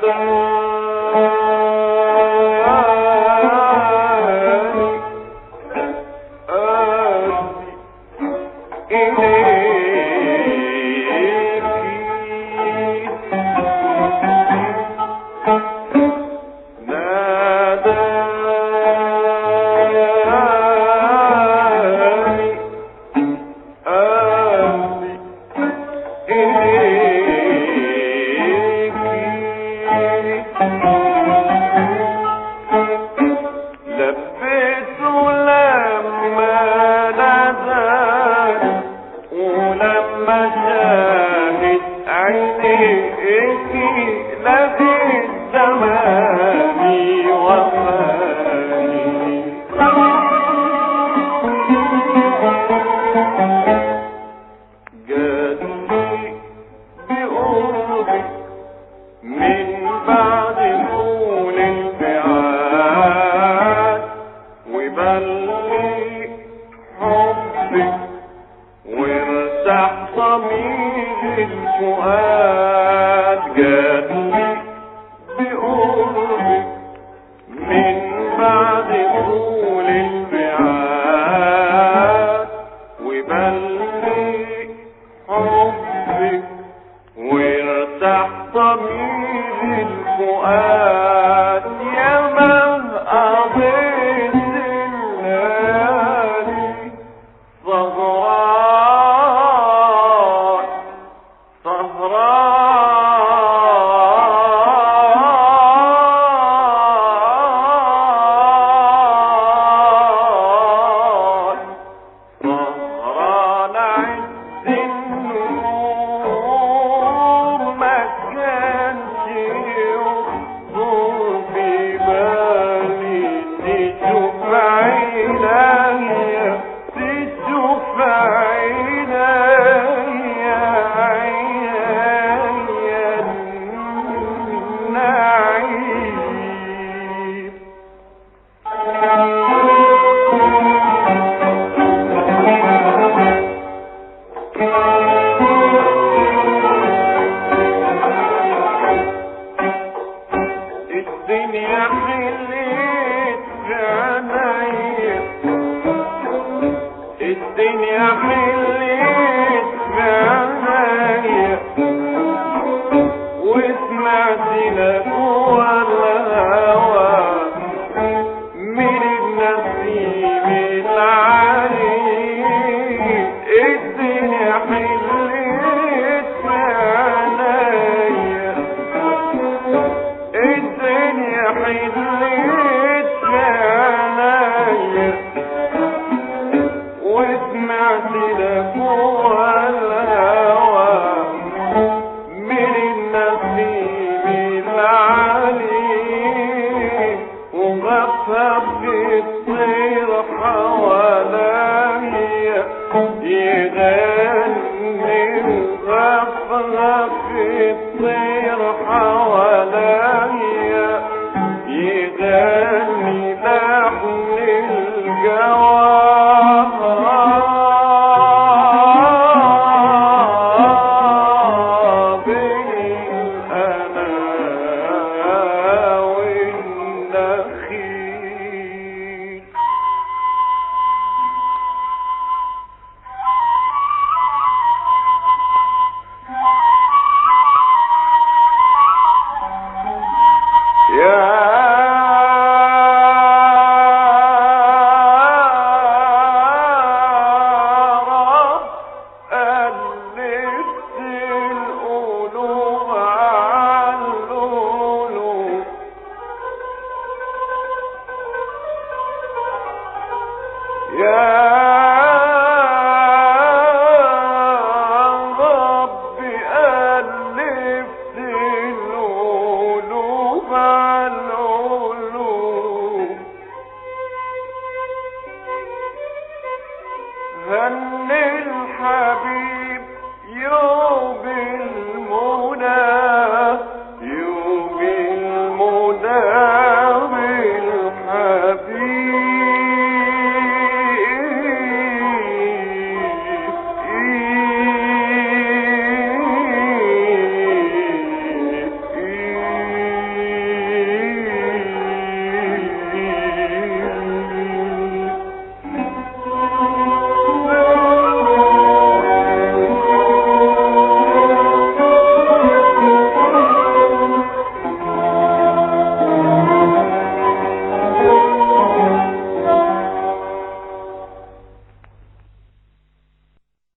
Thank you. them. ربك وامسح ضمير الفؤاد من بعد طول الميعاد. وارتاح ضمير الفؤاد الدنيا من then جاء